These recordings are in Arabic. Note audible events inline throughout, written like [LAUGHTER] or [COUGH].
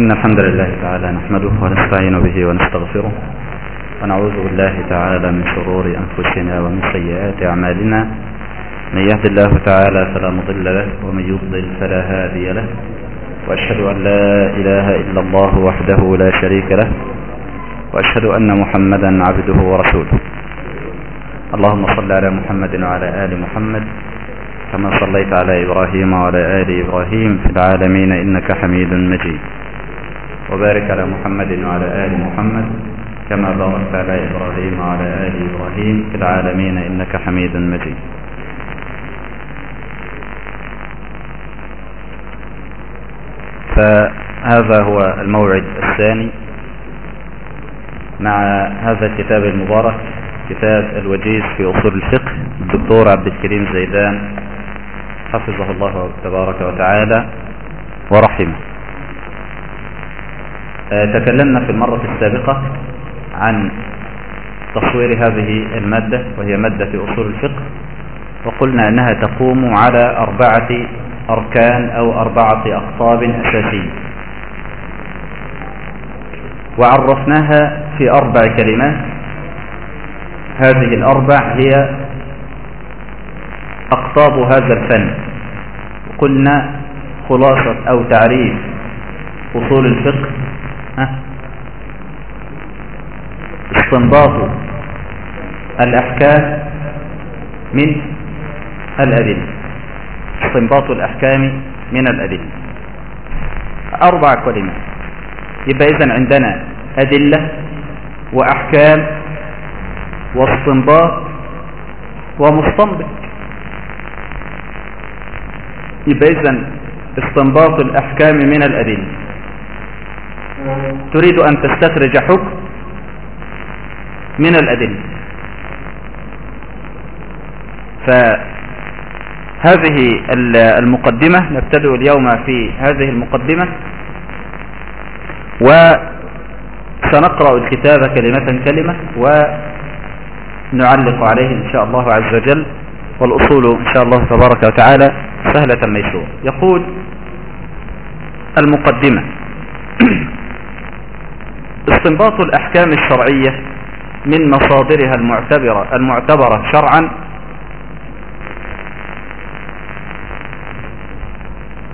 إن الحمد لله تعالى نحمده ونستعين به ونستغفره ونعوذ بالله تعالى من شرور أنفسنا ومن سيئات أعمالنا. من يهد الله تعالى فلا مضل له ومن يضلل فلا هادي له. وأشهد أن لا إله إلا الله وحده لا شريك له. وأشهد أن محمدا عبده ورسوله. اللهم صل على محمد وعلى آل محمد كما صليت على إبراهيم وعلى آل إبراهيم في العالمين إنك حميد مجيد. وبارك على محمد وعلى آل محمد كما باركت على إبراهيم وعلى آل إبراهيم في العالمين إنك حميد مجيد. فهذا هو الموعد الثاني مع هذا الكتاب المبارك كتاب الوجيز في أصول الفقه الدكتور عبد الكريم زيدان حفظه الله تبارك وتعالى ورحمه. تكلمنا في المرة السابقة عن تصوير هذه المادة وهي مادة في أصول الفقه وقلنا أنها تقوم على أربعة أركان أو أربعة أقطاب أساسية. وعرفناها في أربع كلمات. هذه الأربع هي أقطاب هذا الفن. قلنا خلاصة أو تعريف أصول الفقه استنباط الأحكام من الأدلة. استنباط الأحكام من الأدلة. أربع كلمات. يبقى إذن عندنا أدلة وأحكام واستنباط ومستنبط. يبقى إذن استنباط الأحكام من الأدلة. تريد أن تستخرج حكم من الأدلة. فهذه المقدمة نبتدئ اليوم في هذه المقدمة وسنقرأ الكتاب كلمة كلمة ونعلق عليه إن شاء الله عز وجل والأصول إن شاء الله تبارك وتعالى سهلة ميسورة يقول المقدمة [CLEARS THROAT] استنباط الأحكام الشرعية من مصادرها المعتبرة, المعتبرة شرعا.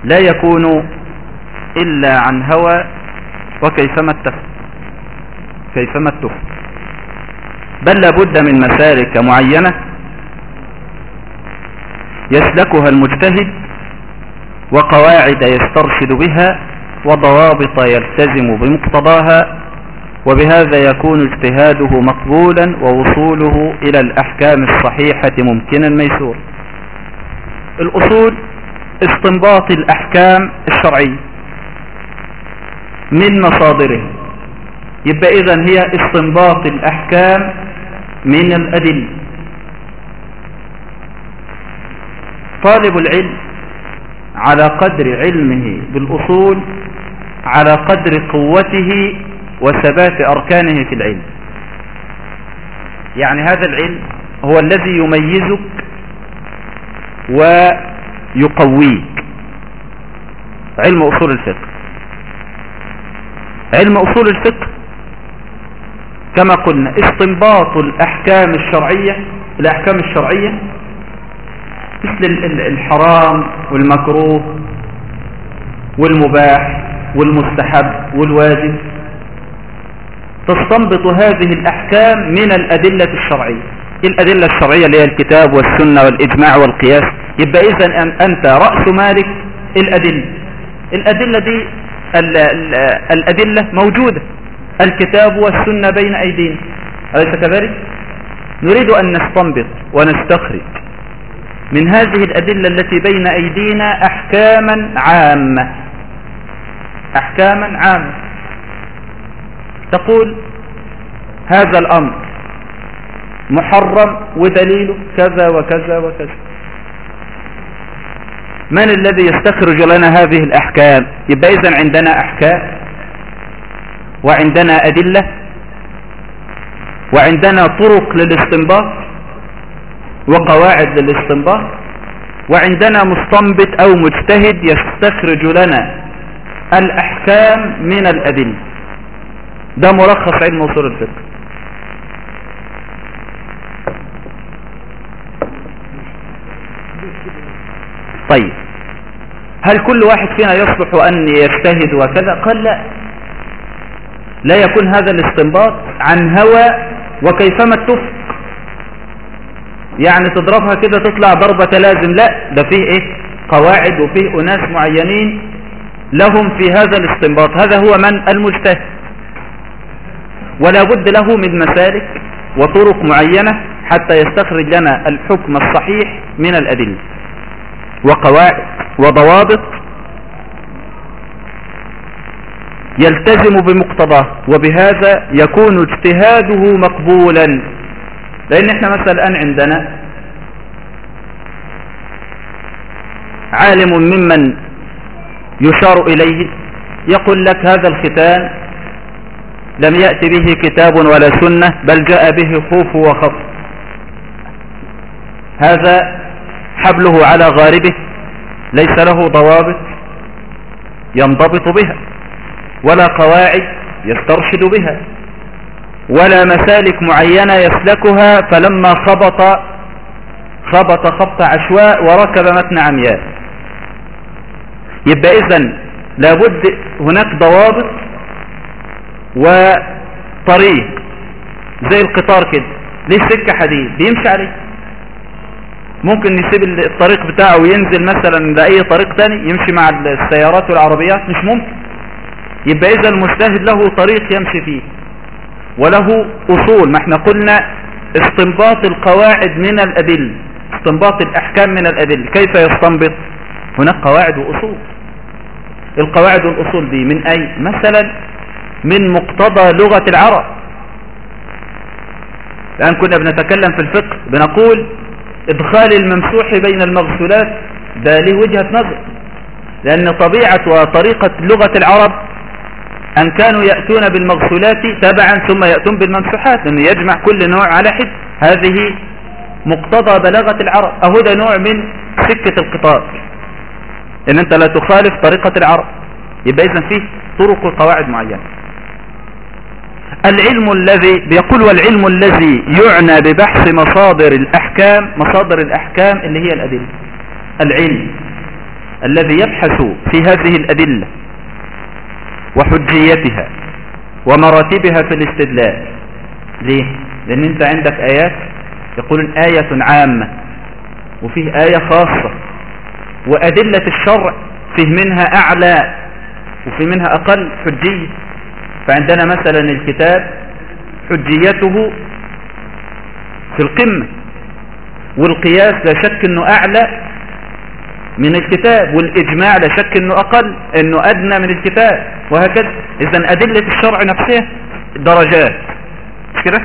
لا يكون إلا عن هوى وكيفما اتفق كيفما اتفق بل لابد من مسالك معينة يسلكها المجتهد وقواعد يسترشد بها وضوابط يلتزم بمقتضاها وبهذا يكون اجتهاده مقبولا ووصوله إلى الأحكام الصحيحة ممكنا ميسورا الأصول استنباط الأحكام الشرعية من مصادرها يبقى إذن هي استنباط الأحكام من الأدلة. طالب العلم على قدر علمه بالأصول على قدر قوته وثبات أركانه في العلم. يعني هذا العلم هو الذي يميزك ويقويك. علم أصول الفقه. علم أصول الفقه كما قلنا استنباط الأحكام الشرعية الأحكام الشرعية مثل الحرام والمكروه والمباح والمستحب والواجب. تستنبط هذه الأحكام من الأدلة الشرعية. الأدلة الشرعية اللي هي الكتاب والسنة والإجماع والقياس؟ يبقى إذا أنت رأس مالك الأدلة. الأدلة دي ال ال الأدلة موجودة. الكتاب والسنة بين أيدينا. أليس كذلك؟ نريد أن نستنبط ونستخرج من هذه الأدلة التي بين أيدينا أحكاما عامة. أحكاما عامة. تقول هذا الأمر محرم ودليله كذا وكذا وكذا. من الذي يستخرج لنا هذه الأحكام؟ يبقى إذن عندنا أحكام وعندنا أدلة وعندنا طرق للاستنباط وقواعد للاستنباط وعندنا مستنبط أو مجتهد يستخرج لنا الأحكام من الأدلة. ده ملخص علم أصول الفقه. طيب. هل كل واحد فينا يصلح أن يجتهد وكذا؟ قال لا. لا يكون هذا الاستنباط عن هوى وكيفما اتفق يعني تضربها كده تطلع ضربة لازم. لا. ده فيه إيه؟ قواعد وفيه أناس معينين لهم في هذا الاستنباط. هذا هو من المجتهد. ولا بد له من مسالك وطرق معينة حتى يستخرج لنا الحكم الصحيح من الأدلة. وقواعد وضوابط يلتزم بمقتضاه وبهذا يكون اجتهاده مقبولا. لأن إحنا مثلا الآن عندنا عالم ممن يشار إليه يقول لك هذا الختان لم يأتي به كتاب ولا سنة بل جاء به خوف وخف هذا حبله على غاربه ليس له ضوابط ينضبط بها ولا قواعد يسترشد بها ولا مسالك معينة يسلكها فلما خبط خبط خبط عشواء وركب متن عمياء. يبقى اذا لابد هناك ضوابط وطريق. زي القطار كده. ليه سكة حديد؟ بيمشي عليه. ممكن يسيب الطريق بتاعه وينزل مثلا لأي طريق تاني يمشي مع السيارات والعربيات. مش ممكن. يبقى إذا المجتهد له طريق يمشي فيه. وله أصول. ما إحنا قلنا استنباط القواعد من الأدلة. استنباط الأحكام من الأدلة. كيف يستنبط؟ هناك قواعد وأصول. القواعد والأصول دي من أي؟ مثلا من مقتضى لغة العرب. الآن كنا بنتكلم في الفقه بنقول إدخال الممسوح بين المغسولات ده له وجهة نظر. لأن طبيعة وطريقة لغة العرب أن كانوا يأتون بالمغسولات تبعا ثم يأتون بالممسوحات لأنه يجمع كل نوع على حد. هذه مقتضى بلاغة العرب. أهو ده نوع من سكة القطار إن أنت لا تخالف طريقة العرب. يبقى إذن فيه طرق وقواعد معينة. العلم الذي بيقول والعلم الذي يعنى ببحث مصادر الأحكام مصادر الأحكام اللي هي الأدلة. العلم الذي يبحث في هذه الأدلة وحجيتها ومراتبها في الاستدلال. ليه؟ لأن أنت عندك آيات يقول آية عامة وفيه آية خاصة وأدلة الشرع فيه منها أعلى وفي منها أقل حجية. فعندنا مثلا الكتاب حجيته في القمة والقياس لا شك إنه أعلى من الكتاب والإجماع لا شك إنه أقل إنه أدنى من الكتاب وهكذا. اذا أدلة الشرع نفسها درجات مش كده؟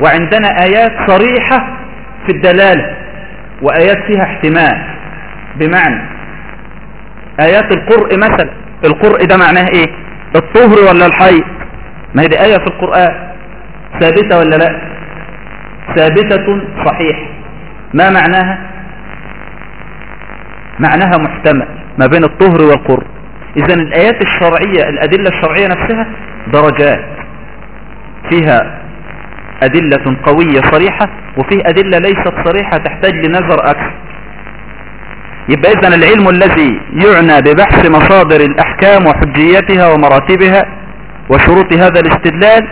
وعندنا آيات صريحة في الدلالة وآيات فيها احتمال. بمعنى آيات القرء مثلا القرء ده معناه إيه؟ الطهر ولا الحيض ما هي دي آية في القرآن. ثابتة ولا لا؟ ثابتة صحيح. ما معناها؟ معناها محتمل ما بين الطهر والقر. إذا الآيات الشرعية الأدلة الشرعية نفسها درجات. فيها أدلة قوية صريحة وفيه أدلة ليست صريحة تحتاج لنظر أكثر. يبقى إذن العلم الذي يعنى ببحث مصادر الأحكام وحجيتها ومراتبها وشروط هذا الاستدلال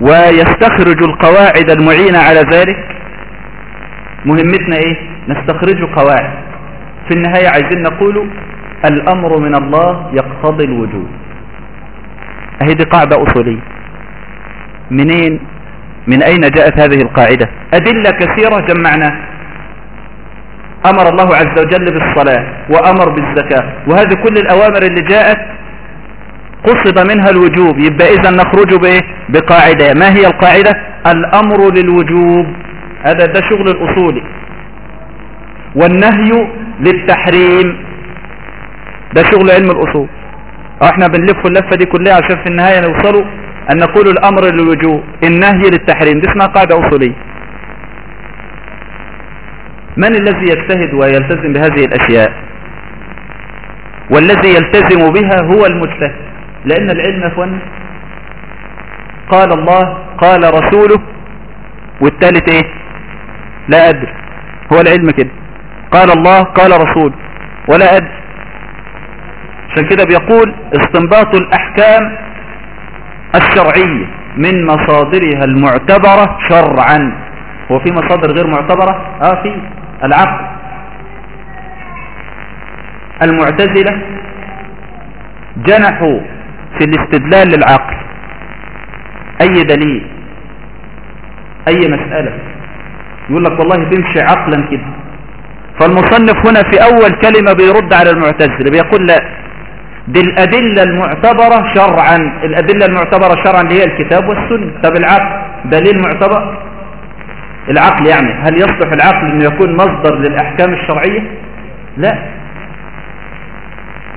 ويستخرج القواعد المعينة على ذلك مهمتنا إيه؟ نستخرج قواعد في النهاية عايزين نقول الأمر من الله يقتضي الوجود. أهي دي قاعدة أصولية. منين؟ من أين جاءت هذه القاعدة؟ أدلة كثيرة جمعناها أمر الله عز وجل بالصلاة وأمر بالزكاة. وهذه كل الأوامر اللي جاءت قصد منها الوجوب. يبقى إذا نخرج بإيه بقاعدة. ما هي القاعدة؟ الأمر للوجوب. هذا ده شغل الأصولي والنهي للتحريم. ده شغل علم الأصول. إحنا بنلف اللفة دي كلها عشان في النهاية نوصلوا أن نقول الأمر للوجوب النهي للتحريم. دي اسمها قاعدة أصولية. من الذي يجتهد ويلتزم بهذه الأشياء؟ والذي يلتزم بها هو المجتهد. لأن العلم أخوانا قال الله قال رسوله والثالث إيه؟ لا أدري. هو العلم كده. قال الله قال رسول ولا أدري. عشان كده بيقول استنباط الأحكام الشرعية من مصادرها المعتبرة شرعا. هو في مصادر غير معتبرة؟ آه في. العقل المعتزلة جنحوا في الاستدلال للعقل أي دليل؟ أي مسألة؟ يقول لك والله تمشي عقلا كده. فالمصنف هنا في أول كلمة بيرد على المعتزلة بيقول لا. دي الادلة المعتبرة شرعا الأدلة المعتبرة شرعا اللي هي الكتاب والسنة. طب العقل دليل معتبر؟ العقل يعني هل يصلح العقل انه يكون مصدر للأحكام الشرعية؟ لا.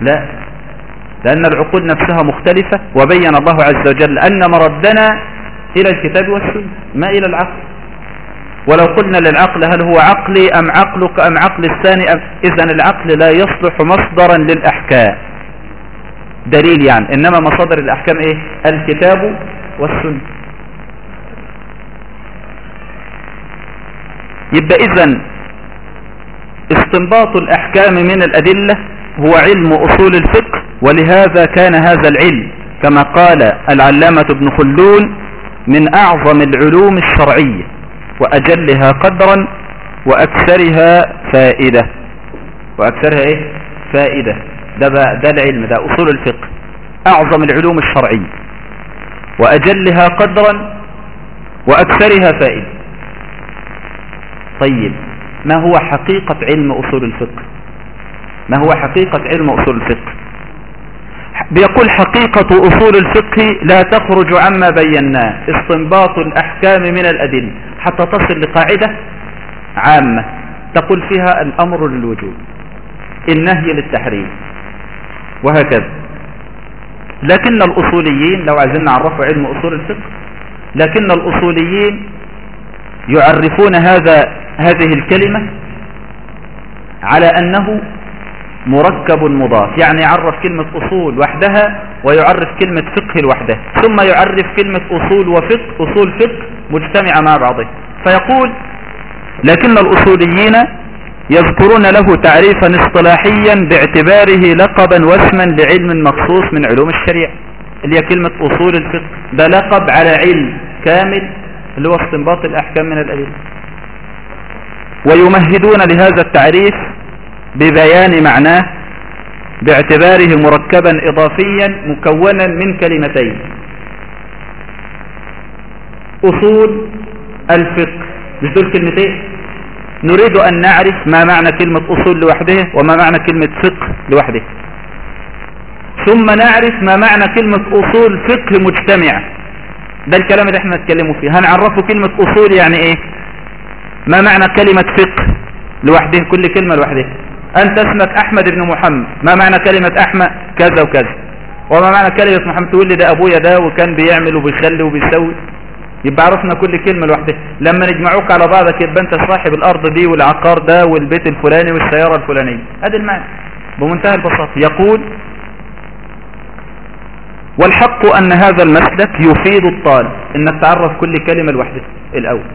لا. لأن العقول نفسها مختلفة وبين الله عز وجل أن مردنا إلى الكتاب والسنة ما إلى العقل. ولو قلنا للعقل هل هو عقلي أم عقلك أم عقل الثاني أم إذن العقل لا يصلح مصدرا للأحكام. دليل يعني إنما مصادر الأحكام إيه؟ الكتاب والسنة. يبقى إذن استنباط الأحكام من الأدلة هو علم أصول الفقه ولهذا كان هذا العلم كما قال العلامة ابن خلون من أعظم العلوم الشرعية وأجلها قدرا وأكثرها فائدة. وأكثرها إيه؟ فائدة. ده, ده العلم ده أصول الفقه أعظم العلوم الشرعية. وأجلها قدرا وأكثرها فائدة. طيب. ما هو حقيقة علم أصول الفقه؟ ما هو حقيقة علم أصول الفقه؟ بيقول حقيقة أصول الفقه لا تخرج عما بيناه استنباط الأحكام من الأدلة حتى تصل لقاعدة عامة تقول فيها الأمر للوجود النهي للتحريم وهكذا. لكن الأصوليين لو عايزين نعرفوا علم أصول الفقه لكن الأصوليين يعرفون هذا هذه الكلمة على أنه مركب مضاف يعني يعرف كلمة أصول وحدها ويعرف كلمة فقه لوحدها ثم يعرف كلمة أصول وفقه أصول فقه مجتمعة مع بعضها فيقول لكن الأصوليين يذكرون له تعريفا اصطلاحيا باعتباره لقبا واسما لعلم مخصوص من علوم الشريعة. اللي هي كلمة أصول الفقه ده لقب على علم كامل اللي هو استنباط الأحكام من الأدلة. ويمهدون لهذا التعريف ببيان معناه باعتباره مركبا إضافيا مكونا من كلمتين. أصول الفقه. مش دول كلمتين؟ نريد أن نعرف ما معنى كلمة أصول لوحده وما معنى كلمة فقه لوحده. ثم نعرف ما معنى كلمة أصول فقه مجتمعة ده الكلام اللي إحنا نتكلمه فيه. هنعرفه كلمة أصول يعني إيه؟ ما معنى كلمة فقه لوحده كل كلمة لوحده أنت اسمك أحمد بن محمد. ما معنى كلمة أحمد؟ كذا وكذا. وما معنى كلمة محمد؟ تقول لي ده أبويا ده وكان بيعمل وبيخلي وبيسوي. يبقى عرفنا كل كلمة لوحدها لما نجمعوك على بعضك يبقى أنت صاحب الأرض دي والعقار ده والبيت الفلاني والسيارة الفلانية. هذا المعنى. بمنتهى البساطة. يقول والحق أن هذا المسلك يفيد الطالب. انك تعرف كل كلمة لوحدها. الأول.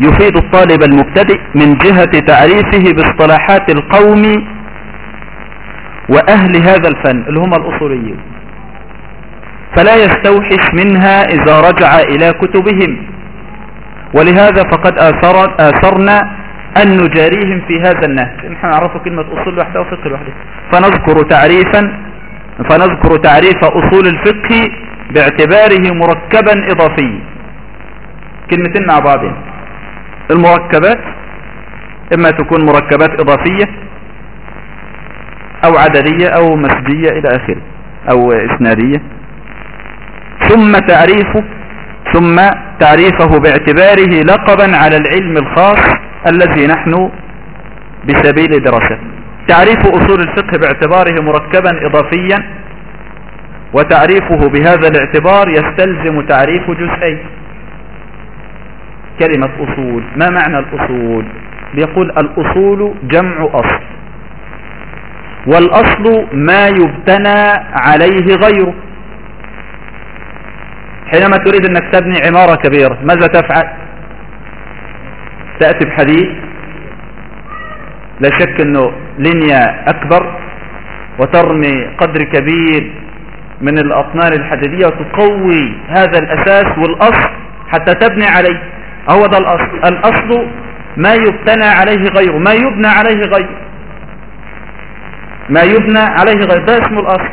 يفيد الطالب المبتدئ من جهة تعريفه باصطلاحات القوم وأهل هذا الفن اللي هم الأصوليين. فلا يستوحش منها إذا رجع إلى كتبهم. ولهذا فقد آثر آثرنا أن نجاريهم في هذا النهج. نحن نعرف كلمة أصول لوحدها وفقه لوحدها فنذكر تعريفا فنذكر تعريف أصول الفقه باعتباره مركبا إضافيا. كلمتين مع بعضين. المركبات إما تكون مركبات إضافية أو عددية أو مسجية إلى آخره أو إسنادية. ثم تعريفه ثم تعريفه باعتباره لقبا على العلم الخاص الذي نحن بسبيل دراسته. تعريف أصول الفقه باعتباره مركبا إضافيا وتعريفه بهذا الاعتبار يستلزم تعريف جزئين. كلمة أصول. ما معنى الأصول؟ بيقول الأصول جمع أصل. والأصل ما يبتنى عليه غيره. حينما تريد أنك تبني عمارة كبيرة ماذا تفعل؟ تأتي بحديث لا شك أنه لينيا أكبر وترمي قدر كبير من الأطنان الحديدية وتقوي هذا الأساس والأصل حتى تبني عليه. هو ده الأصل. الأصل ما يبتنى عليه غيره. ما يبنى عليه غيره. ما يبنى عليه غيره. ده اسمه الأصل.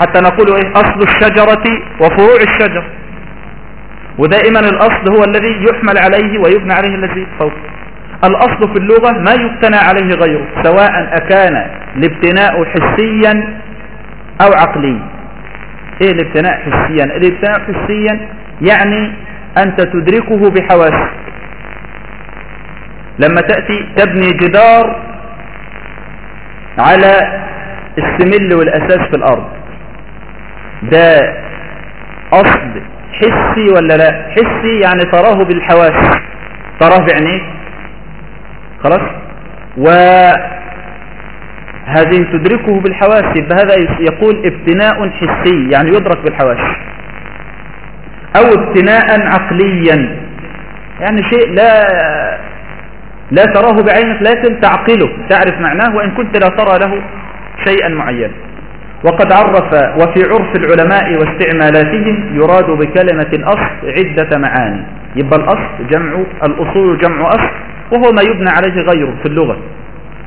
حتى نقول إيه؟ أصل الشجرة وفروع الشجر. ودائما الأصل هو الذي يحمل عليه ويبنى عليه الذي فوق. الأصل في اللغة ما يبتنى عليه غيره سواء أكان الابتناء حسيا أو عقليا. إيه الابتناء حسيا؟ الابتناء حسيا يعني أنت تدركه بحواسك. لما تأتي تبني جدار على السمل والأساس في الأرض ده أصل حسي ولا لا؟ حسي يعني تراه بالحواس. تراه بعينيك خلاص؟ وهذه تدركه بالحواس يبقى هذا يقول ابتناء حسي يعني يدرك بالحواس. أو ابتناء عقليا. يعني شيء لا لا تراه بعينك لكن تعقله تعرف معناه وإن كنت لا ترى له شيئا معينا. وقد عرف وفي عرف العلماء واستعمالاتهم يراد بكلمة الأصل عدة معاني. يبقى الأصل جمع الأصول جمع أصل وهو ما يبنى عليه غيره في اللغة.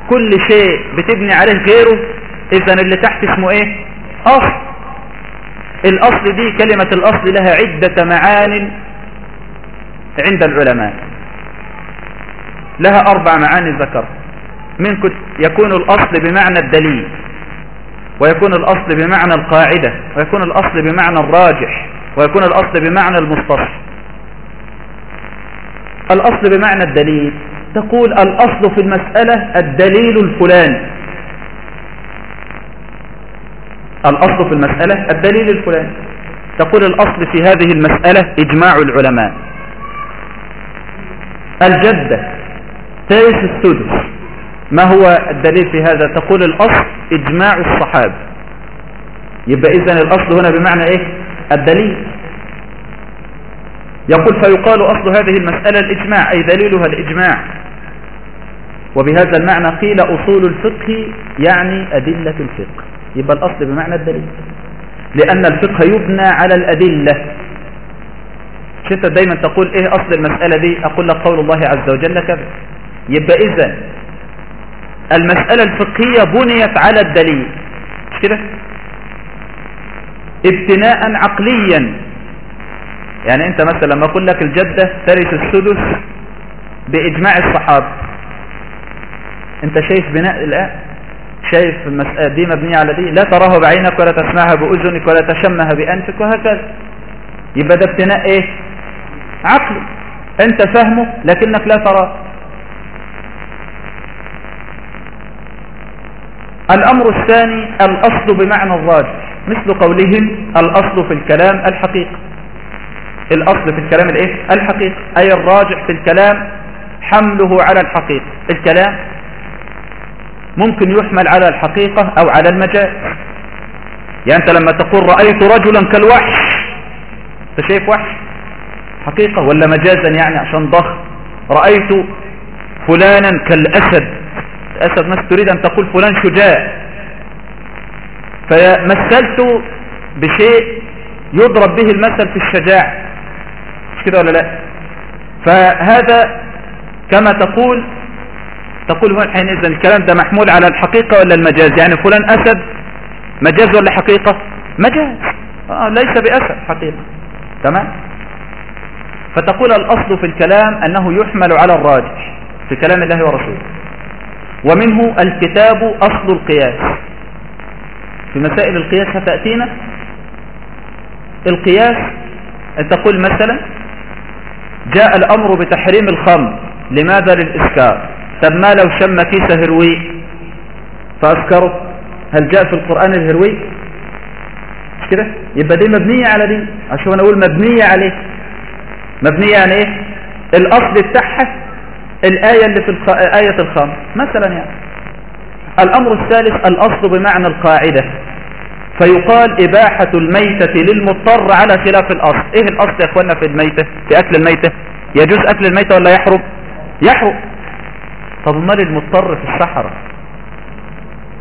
كل شيء بتبني عليه غيره إذا اللي تحت اسمه إيه؟ أصل. الأصل دي كلمة الأصل لها عدة معان عند العلماء. لها أربع معاني ذكر. من يكون الأصل بمعنى الدليل ويكون الأصل بمعنى القاعدة ويكون الأصل بمعنى الراجح ويكون الأصل بمعنى المستصح الأصل بمعنى الدليل. تقول الأصل في المسألة الدليل الفلاني. الأصل في المسألة الدليل الفلاني. تقول الأصل في هذه المسألة إجماع العلماء. الجدة ثالث السدس. ما هو الدليل في هذا؟ تقول الأصل إجماع الصحابة. يبقى إذن الأصل هنا بمعنى إيه؟ الدليل. يقول فيقال أصل هذه المسألة الإجماع أي دليلها الإجماع. وبهذا المعنى قيل أصول الفقه يعني أدلة الفقه. يبقى الأصل بمعنى الدليل. لأن الفقه يبنى على الأدلة. شفت دايما تقول إيه أصل المسألة دي؟ أقول لك قول الله عز وجل كذا. يبقى إذا المسألة الفقهية بنيت على الدليل. مش كده؟ ابتناء عقليا. يعني أنت مثلا لما أقول لك الجدة ترث السدس بإجماع الصحابة. انت شايف بناء الآن شايف المسألة دي مبنية على دي لا تراها بعينك ولا تسمعها بأذنك ولا تشمها بأنفك وهكذا. يبقى ده ابتناء إيه؟ عقلي انت فهمه لكنك لا تراه. الأمر الثاني الأصل بمعنى الراجح مثل قولهم الأصل في الكلام الحقيقة الأصل في الكلام الإيه؟ الحقيقة أي الراجح في الكلام حمله على الحقيقة الكلام ممكن يحمل على الحقيقة أو على المجاز يعني أنت لما تقول رأيت رجلا كالوحش أنت شايف وحش؟ حقيقة ولا مجازا يعني عشان ضخم؟ رأيت فلانا كالأسد. أسد ناس تريد أن تقول فلان شجاع. فمثلت بشيء يضرب به المثل في الشجاع. مش كده ولا لا؟ فهذا كما تقول تقول هو حينئذ الكلام ده محمول على الحقيقة ولا المجاز؟ يعني فلان أسد مجاز ولا حقيقة؟ مجاز. آه ليس بأسد حقيقة. تمام؟ فتقول الأصل في الكلام أنه يحمل على الراجح في كلام الله ورسوله. ومنه الكتاب أصل القياس. في مسائل القياس هتأتينا القياس تقول مثلا جاء الأمر بتحريم الخمر لماذا للإسكار؟ طب ما لو شم كيس هروي؟ فأسكره هل جاء في القرآن الهروي؟ مش كده؟ يبقى دي مبنية على دي. عشان أقول مبنية عليه. مبنية يعني إيه؟ الأصل بتاعها الآية اللي في الخ... آية الخمر مثلا يعني. الأمر الثالث الأصل بمعنى القاعدة. فيقال إباحة الميتة للمضطر على خلاف الأصل. إيه الأصل يا أخوانا في الميتة؟ في أكل الميتة؟ يجوز أكل الميتة ولا يحرم؟ يحرم. طب مال المضطر في الصحراء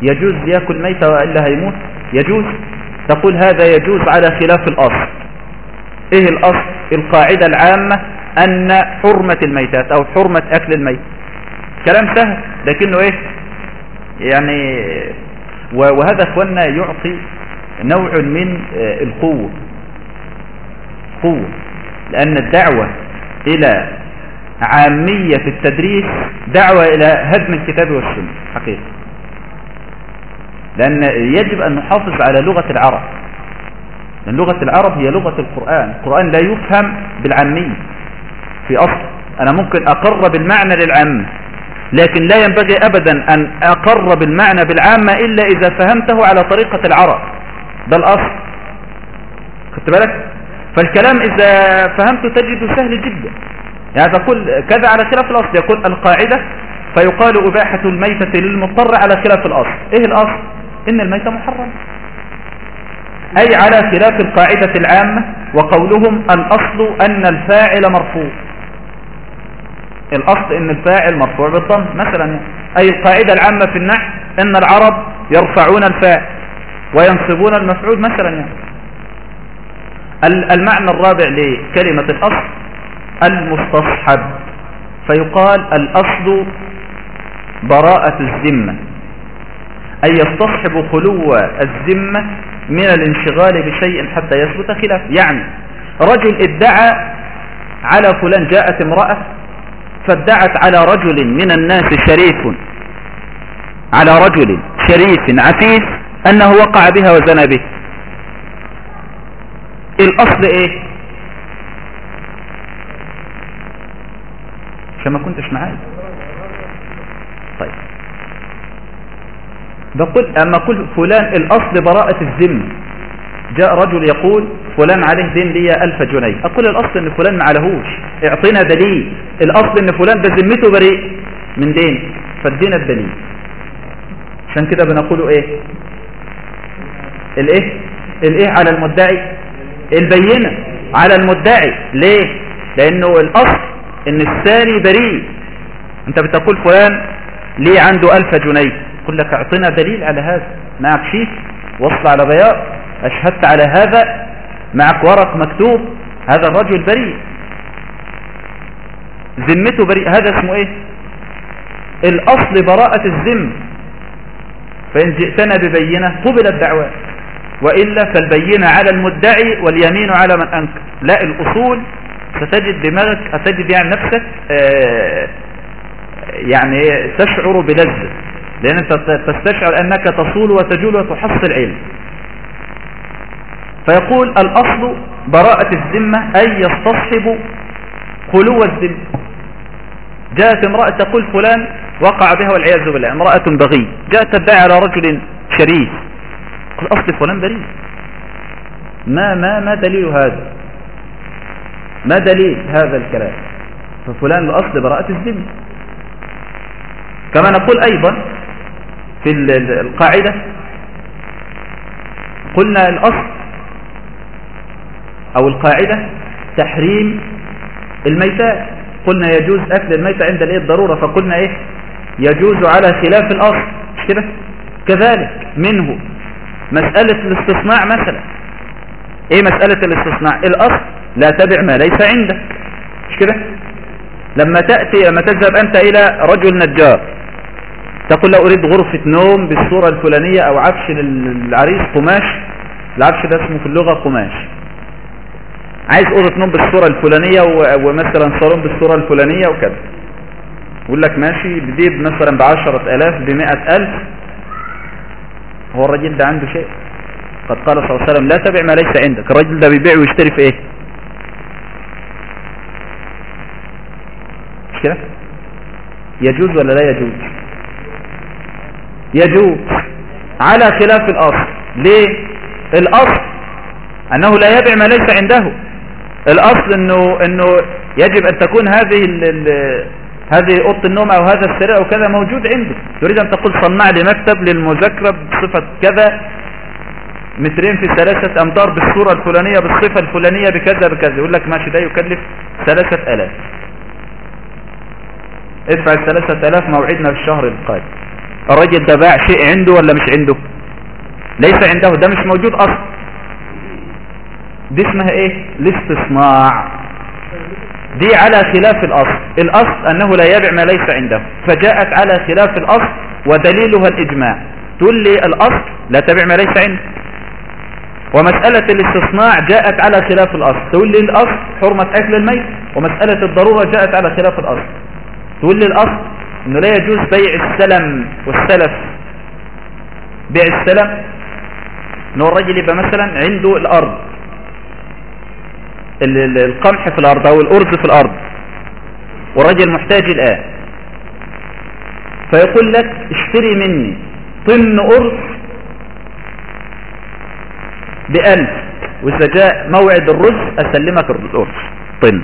يجوز يأكل ميتة وإلا هيموت؟ يجوز. تقول هذا يجوز على خلاف الأصل. إيه الأصل؟ القاعدة العامة أن حرمة الميتات أو حرمة أكل الميت. كلام سهل لكنه إيه؟ يعني وهذا أخوانا يعطي نوع من آه، القوة. قوة. لأن الدعوة إلى عامية في التدريس دعوة إلى هدم الكتاب والسنة حقيقة. لأن يجب أن نحافظ على لغة العرب. لأن لغة العرب هي لغة القرآن. القرآن لا يفهم بالعامية في أصل. أنا ممكن أقر بالمعنى للعامة لكن لا ينبغي أبدا أن أقر بالمعنى بالعامة إلا إذا فهمته على طريقة العرب. ده الأصل. خدت بالك؟ فالكلام إذا فهمته تجده سهل جدا. يعني تقول كذا على خلاف الأصل. يقول القاعدة فيقال أباحة الميتة للمضطر على خلاف الأصل. إيه الأصل؟ إن الميتة محرم. أي على خلاف القاعدة العامة وقولهم الأصل أن الفاعل مرفوع. الأصل أن الفاعل مرفوع بالضم. مثلا يعني. أي القاعدة العامة في النحو أن العرب يرفعون الفاعل وينصبون المفعول. مثلا يعني المعنى الرابع لكلمة الأصل المستصحب. فيقال الأصل براءة الذمة أي يستصحب خلو الذمة من الانشغال بشيء حتى يثبت خلاف. يعني رجل ادعى على فلان جاءت امرأة فادعت على رجل من الناس شريف على رجل شريف عفيف أنه وقع بها وزنى به. الأصل إيه؟ عشان ما كنتش معايا طيب. بقول أما قل فلان الأصل براءة الذم. جاء رجل يقول فلان عليه دين لي ألف جنيه. أقول الأصل أن فلان ما عليهوش. اعطينا دليل. الأصل أن فلان بذمته بريء. من دين. فادينا الدليل. عشان كده بنقوله إيه؟ الإيه؟ الإيه على المدعي؟ البينة على المدعي. ليه؟ لأنه الأصل إن الثاني بريء أنت بتقول فلان ليه عنده ألف جنيه. يقول لك أعطينا دليل على هذا. معك شيك وصل على بياض أشهدت على هذا. معك ورق مكتوب. هذا الرجل بريء. ذمته بريء. هذا اسمه إيه؟ الأصل براءة الذم. فإن جئتنا ببينة قبل الدعوات وإلا فالبينة على المدعي واليمين على من أنكر. لا الأصول ستجد دماغك ستجد يعني نفسك آه، يعني تشعر بلذة لأن أنت تستشعر أنك تصول وتجول وتحصل علم. فيقول الأصل براءة الذمة أي يستصحب خلو الذمة. جاءت امرأة تقول فلان وقع بها والعياذ بالله امرأة بغي. جاءت تدعي على رجل شريف. الأصل فلان بريء. ما ما ما دليل هذا؟ ما دليل هذا الكلام؟ ففلان الأصل براءة الذمة. كما نقول أيضا في القاعدة قلنا الأصل أو القاعدة تحريم الميتات قلنا يجوز أكل الميتة عند الإيه؟ الضرورة. فقلنا إيه؟ يجوز على خلاف الأصل. كده؟ كذلك منه مسألة الاستصناع مثلا. إيه مسألة الاستصناع الأصل لا تبع ما ليس عندك. مش كده؟ لما تأتي لما تذهب أنت إلى رجل نجار تقول له أريد غرفة نوم بالصورة الفلانية أو عفش للعريس قماش. العفش ده اسمه في اللغة قماش. عايز أوضة نوم بالصورة الفلانية ومثلا صالون بالصورة الفلانية وكذا يقول لك ماشي بديب مثلا بعشرة آلاف بمئة ألف. هو الرجل ده عنده شيء. قد قال صلى الله عليه وسلم لا تبع ما ليس عندك. الرجل ده بيبيع ويشتري في إيه؟ كده؟ يجوز ولا لا يجوز؟ يجوز. على خلاف الأصل. ليه؟ الأصل أنه لا يبيع ما ليس عنده. الأصل إنه إنه يجب أن تكون هذه هذه أوضة النوم أو هذا السرير أو كذا موجود عنده. تريد أن تقول صنع لي مكتب للمذاكرة بصفة كذا مترين في ثلاثة أمتار بالصورة الفلانية بالصفة الفلانية بكذا بكذا. يقول لك ماشي ده يكلف ثلاثة ألاف. ادفع الثلاثة ألاف موعدنا في الشهر القادم. الراجل ده باع شيء عنده ولا مش عنده؟ ليس عنده ده مش موجود أصلا. دي اسمها إيه؟ الاستصناع دي على خلاف الأصل. الأصل أنه لا يبع ما ليس عنده. فجاءت على خلاف الأصل ودليلها الإجماع. تقول لي الأصل لا تبع ما ليس عنده. ومسألة الاستصناع جاءت على خلاف الأصل. تقول لي الأصل حرمة أكل الميت. ومسألة الضرورة جاءت على خلاف الأصل. تقول لي الأصل أنه لا يجوز بيع السلم والسلف. بيع السلم. أنه الرجل يبقى مثلا عنده الأرض. القمح في الأرض أو الأرز في الأرض. والرجل محتاج الآن فيقول لك اشتري مني طن أرز بألف وإذا جاء موعد الرز أسلمك الأرز. طن.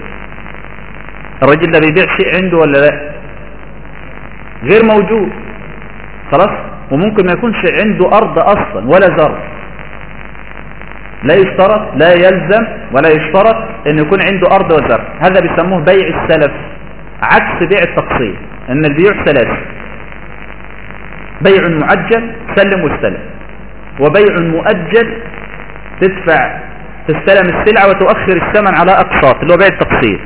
الرجل ده بيبيع شيء عنده ولا لا؟ غير موجود. خلاص؟ وممكن ما يكونش عنده أرض أصلا ولا زرع. لا يشترط لا يلزم ولا يشترط إن يكون عنده أرض وزرع. هذا بيسموه بيع السلف. عكس بيع التقسيط إن البيوع ثلاثة بيع معجل سلم واستلم وبيع مؤجل تدفع تستلم السلعة وتؤخر الثمن على أقساط اللي هو بيع التقسيط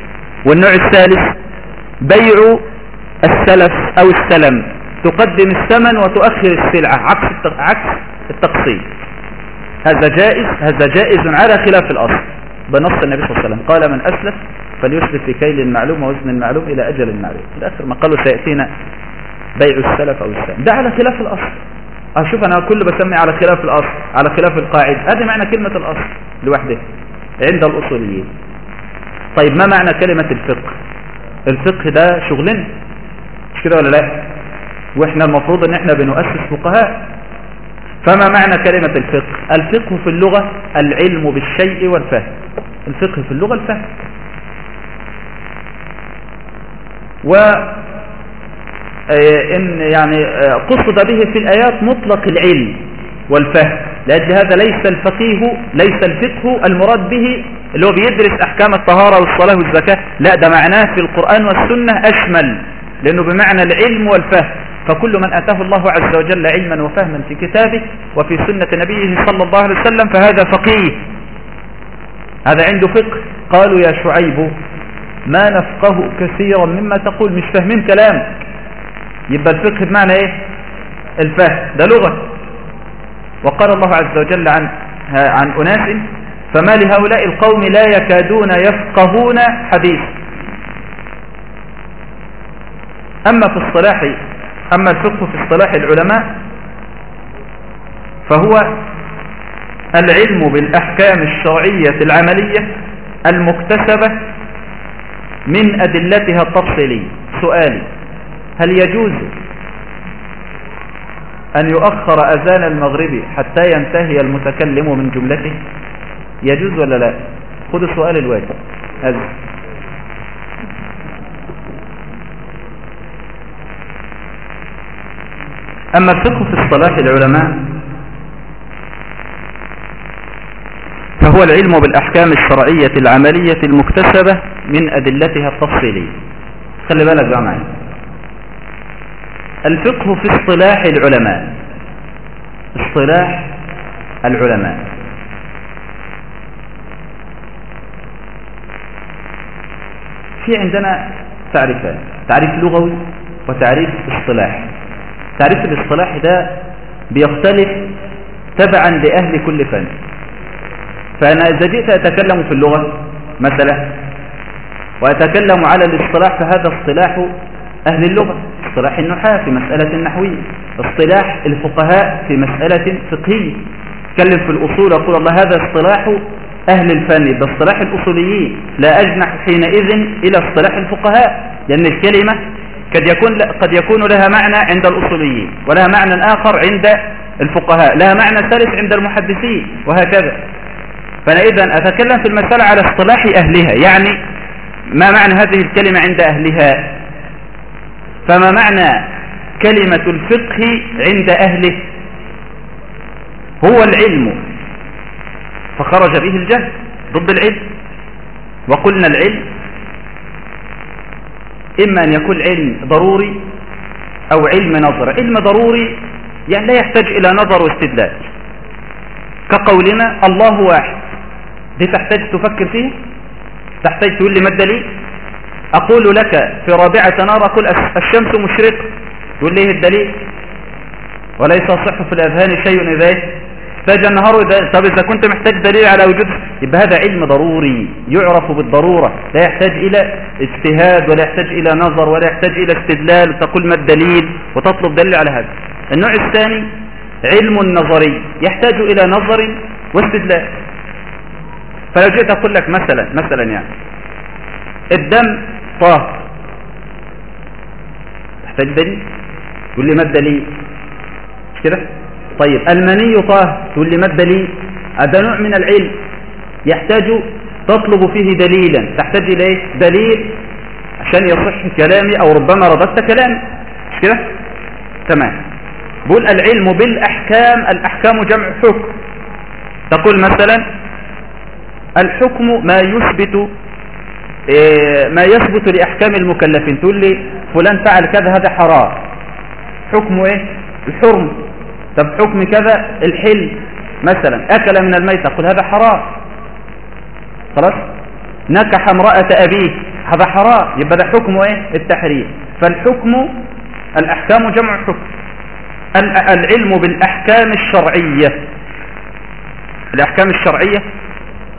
والنوع الثالث بيع السلف. أو السلم. تقدم الثمن وتؤخر السلعة. عكس عكس التقسيط هذا جائز هذا جائز على خلاف الأصل. بنص النبي صلى الله عليه وسلم. قال من أسلف فليسلف في كيل المعلوم ووزن المعلوم إلى أجل المعلوم في الآخر ما قالوا سيأتينا بيع السلف أو السلم. ده على خلاف الأصل. أشوف أنا كل بسمي على خلاف الأصل على خلاف القاعدة. هذه معنى كلمة الأصل لوحده. عند الأصوليين. طيب ما معنى كلمة الفقه؟ الفقه ده شغلنا كده ولا لا؟ وإحنا المفروض إن إحنا بنؤسس فقهاء. فما معنى كلمة الفقه؟ الفقه في اللغة العلم بالشيء والفهم. الفقه في اللغة الفهم. و آه، إن يعني آه، قصد به في الآيات مطلق العلم والفهم. لأجل هذا ليس الفقيه ليس الفقه المراد به اللي هو بيدرس أحكام الطهارة والصلاة والزكاة. لا ده معناه في القرآن والسنة أشمل. لأنه بمعنى العلم والفهم. فكل من أتاه الله عز وجل علما وفهما في كتابه وفي سنة نبيه صلى الله عليه وسلم فهذا فقيه. هذا عنده فقه. قالوا يا شعيب ما نفقه كثيرا مما تقول؟ مش فاهمين كلام. يبقى الفقه بمعنى إيه؟ الفهم. ده لغة. وقال الله عز وجل عن عن أناس فما لهؤلاء القوم لا يكادون يفقهون حديث. أما في الصلاح أما الفقه في اصطلاح العلماء فهو العلم بالأحكام الشرعية العملية المكتسبة من أدلتها التفصيلية. سؤالي هل يجوز أن يؤخر أذان المغرب حتى ينتهي المتكلم من جملته؟ يجوز ولا لا؟ خذ السؤال الواجب. هذا. أما الفقه في اصطلاح العلماء فهو العلم بالأحكام الشرعية العملية المكتسبة من أدلتها التفصيلية. خلي بالك بقى معي الفقه في اصطلاح العلماء اصطلاح العلماء. في عندنا تعريفان تعريف لغوي وتعريف اصطلاحي. تعريف الاصطلاح ده بيختلف تبعا لأهل كل فن. فأنا إذا جئت أتكلم في اللغة مثلا وأتكلم على الاصطلاح فهذا اصطلاح أهل اللغة. اصطلاح النحاة في مسألة نحوية اصطلاح الفقهاء في مسألة فقهية تكلم في الأصول أقول الله هذا اصطلاح أهل الفن. ده اصطلاح الأصوليين. لا أجنح حينئذ إلى اصطلاح الفقهاء لأن الكلمة قد يكون قد يكون لها معنى عند الأصوليين ولها معنى آخر عند الفقهاء لها معنى ثالث عند المحدثين وهكذا. فأنا إذا أتكلم في المسألة على اصطلاح أهلها يعني ما معنى هذه الكلمة عند أهلها؟ فما معنى كلمة الفقه عند أهله؟ هو العلم. فخرج به الجهل ضد العلم. وقلنا العلم إما أن يكون علم ضروري أو علم نظر. علم ضروري يعني لا يحتاج إلى نظر واستدلال. كقولنا الله واحد. دي تحتاج تفكر فيه؟ تحتاج تقول لي ما الدليل؟ أقول لك في رابعة نار أقول الشمس مشرقة. تقول لي إيه الدليل؟ وليس صح في الأذهان شيء إذا احتاج النهار طب إذا كنت محتاج دليل على وجود يبقى هذا علم ضروري يعرف بالضرورة لا يحتاج إلى اجتهاد ولا يحتاج إلى نظر ولا يحتاج إلى استدلال وتقول ما الدليل وتطلب دليل على هذا. النوع الثاني علم نظري يحتاج إلى نظر واستدلال. فلو جيت أقول لك مثلا مثلا يعني الدم طاهر تحتاج دليل؟ تقول لي ما الدليل؟ مش كده؟ طيب. المني طاهر تقول لي ما الدليل؟ هذا نوع من العلم يحتاج تطلب فيه دليلا. تحتاج اليه دليل عشان يصح كلامي أو ربما رددت كلامي. مش كده؟ تمام. بقول العلم بالأحكام الأحكام جمع حكم. تقول مثلا الحكم ما يثبت إيه، ما يثبت لأحكام المكلفين. تقول لي فلان فعل كذا هذا حرام. حكمه إيه؟ الحرم. طب حكم كذا؟ الحل مثلا أكل من الميت تقول هذا حرام. خلاص؟ نكح امرأة أبيه. هذا حرام. يبقى ده حكمه إيه؟ التحريم. فالحكم الأحكام جمع حكم. العلم بالأحكام الشرعية. الأحكام الشرعية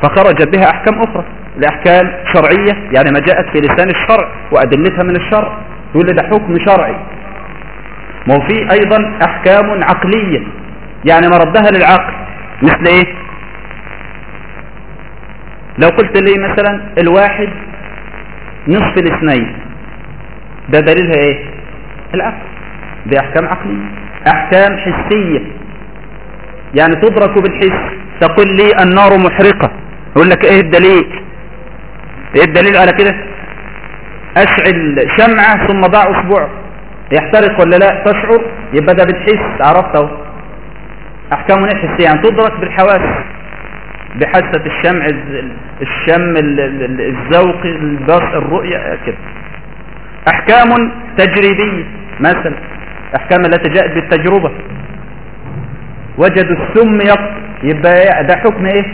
فخرج بها أحكام أخرى. الأحكام شرعية يعني ما جاءت في لسان الشرع وأدلتها من الشرع. تقول ده حكم شرعي. ما هو في أيضا أحكام عقلية. يعني مردها للعقل. مثل إيه؟ لو قلت لي مثلا الواحد نصف الاثنين ده دليلها إيه؟ العقل. دي أحكام عقلية. أحكام حسية. يعني تدرك بالحس. تقول لي النار محرقة. يقول لك إيه الدليل؟ إيه الدليل؟ على كده. اشعل شمعة ثم ضع اصبعه يحترق ولا لا؟ تشعر. يبقى ده بتحس. عرفته أحكام حسية. يعني تدرك بالحواس. بحاسة الشمع الشم الذوق البصر الرؤية كده. أحكام تجريبية مثلا. أحكام التي جاءت بالتجربة. وجدوا السم يقتل يبقى ده حكم إيه؟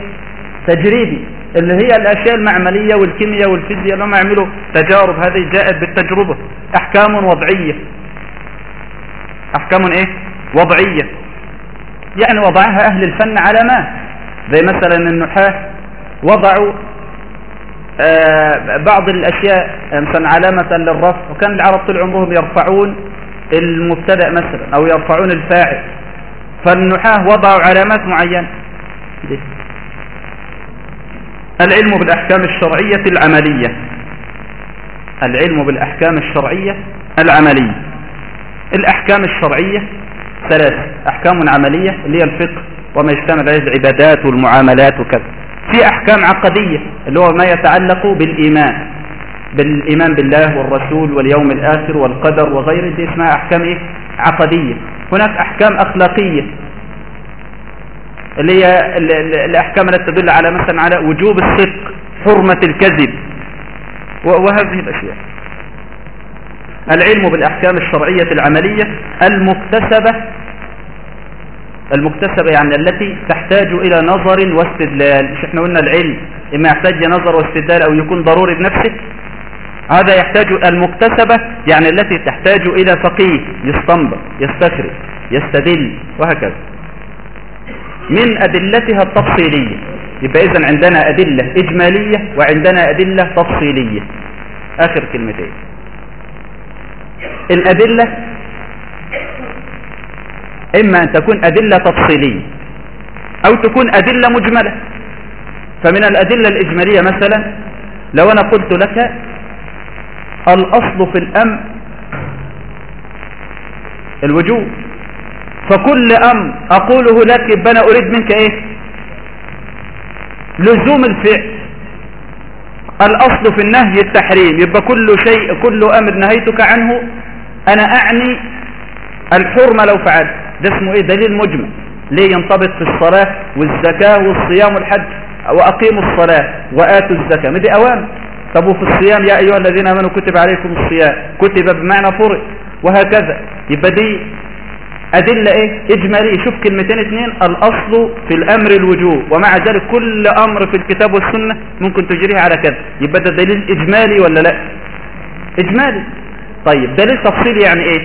تجريبي. اللي هي الأشياء المعملية والكيمياء والفيزياء لما يعملوا تجارب هذه جاءت بالتجربة. أحكام وضعية. أحكام إيه؟ وضعية. يعني وضعها أهل الفن علامات زي مثلا النحاة وضعوا آه بعض الأشياء مثلا علامة للرفع وكان العرب طول عمرهم يرفعون المبتدأ مثلا أو يرفعون الفاعل. فالنحاة وضعوا علامات معينة. العلم بالأحكام الشرعية العملية. العلم بالأحكام الشرعية العملية. الأحكام الشرعية ثلاثة. أحكام عملية اللي هي الفقه وما يشتمل عليه العبادات والمعاملات وكذا. في أحكام عقدية اللي هو ما يتعلق بالإيمان. بالإيمان بالله والرسول واليوم الآخر والقدر وغيره. دي اسمها أحكام إيه؟ عقدية. هناك أحكام أخلاقية اللي هي الأحكام التي تدل على مثلا على وجوب الصدق حرمة الكذب. وهذه الأشياء. العلم بالأحكام الشرعية العملية المكتسبة المكتسبة يعني التي تحتاج إلى نظر واستدلال. مش إحنا قلنا العلم إما يحتاج نظر واستدلال أو يكون ضروري بنفسه هذا يحتاج المكتسبة يعني التي تحتاج إلى فقيه يستنبط يستخرج يستدل وهكذا. من أدلتها التفصيلية. يبقى إذن عندنا أدلة إجمالية وعندنا أدلة تفصيلية. آخر كلمتين. الأدلة؟ إما أن تكون أدلة تفصيلية أو تكون أدلة مجملة. فمن الأدلة الإجمالية مثلا لو أنا قلت لك الأصل في الأمر الوجوب فكل أمر أقوله لك يبقى أنا أريد منك إيه؟ لزوم الفعل. الأصل في النهي التحريم يبقى كل شيء كل أمر نهيتك عنه أنا أعني الحرمة لو فعلت. ده اسمه إيه؟ دليل مجمل. ليه ينطبق في الصلاة والزكاة والصيام والحج؟ وأقيموا الصلاة وآتوا الزكاة. ما دي أوامر. طب وفي الصيام؟ يا أيها الذين آمنوا كتب عليكم الصيام. كتب بمعنى فرق وهكذا. يبقى دي أدلة إيه؟ إجمالية. شوف كلمتين اثنين الأصل في الأمر الوجوب. ومع ذلك كل أمر في الكتاب والسنة ممكن تجريه على كذا. يبقى ده دليل إجمالي ولا لا؟ إجمالي. طيب دليل تفصيلي يعني إيه؟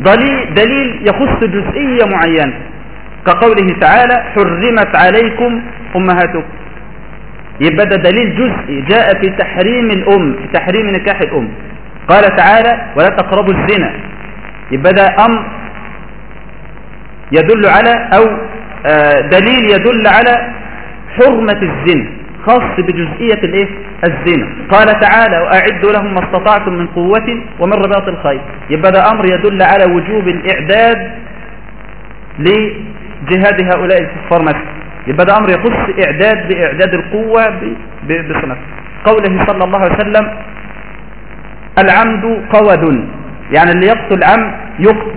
دليل, دليل يخص جزئية معينة. كقوله تعالى حرمت عليكم أمهاتكم. يبقى ده دليل جزئي جاء في تحريم الأم في تحريم نكاح الأم. قال تعالى ولا تقربوا الزنا. يبقى ده أمر يدل على أو آه، دليل يدل على حرمة الزنا. خاص بجزئية الإيه؟ الزنا. قال تعالى وأعدوا لهم ما استطعتم من قوة ومن رباط الخير. يبقى ده أمر يدل على وجوب الإعداد لجهاد هؤلاء الكفار مثلا. يبقى ده أمر يخص إعداد بإعداد القوة بصنف. قوله صلى الله عليه وسلم العمد قود يعني اللي يقتل عمد يقتل.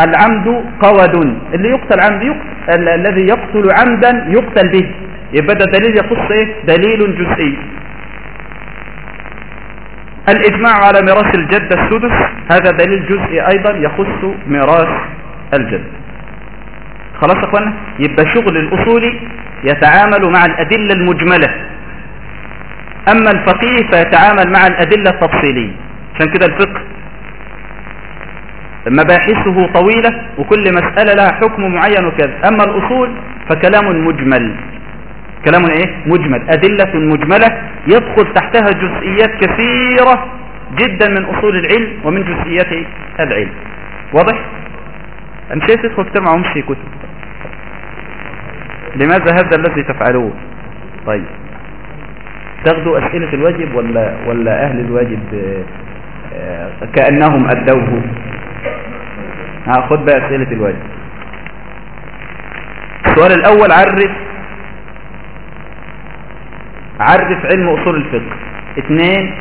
العمد قود اللي يقتل عمد يقتل الذي يقتل عمدا يقتل به. يبقى ده دليل يخص إيه؟ دليل جزئي. الإجماع على ميراث الجد السدس هذا دليل جزئي أيضا يخص ميراث الجد. خلاص اخوانا يبقى شغل الأصولي يتعامل مع الأدلة المجملة. أما الفقيه فيتعامل مع الأدلة التفصيلية. عشان كده الفقه مباحثه طويلة وكل مسألة لها حكم معين وكذا. أما الأصول فكلام مجمل. كلام إيه؟ مجمل. أدلة مجملة يدخل تحتها جزئيات كثيرة جدا من أصول العلم ومن جزئيات العلم. واضح؟ أنت تدخل كتاب معهم في كتب. لماذا هذا الذي تفعلوه؟ طيب. تاخذوا أسئلة الواجب ولا, ولا أهل الواجب؟ آه، كأنهم أدوه. هاخد بقى أسئلة الواجب. السؤال الأول عرف عرف علم أصول الفقه. اثنين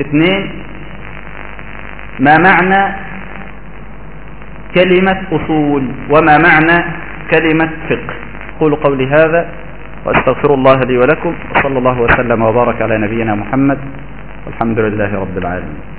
اثنين ما معنى كلمة أصول وما معنى كلمة فقه؟ قولوا قولي هذا وأستغفر الله لي ولكم وصلى الله وسلم وبارك على نبينا محمد والحمد لله رب العالمين.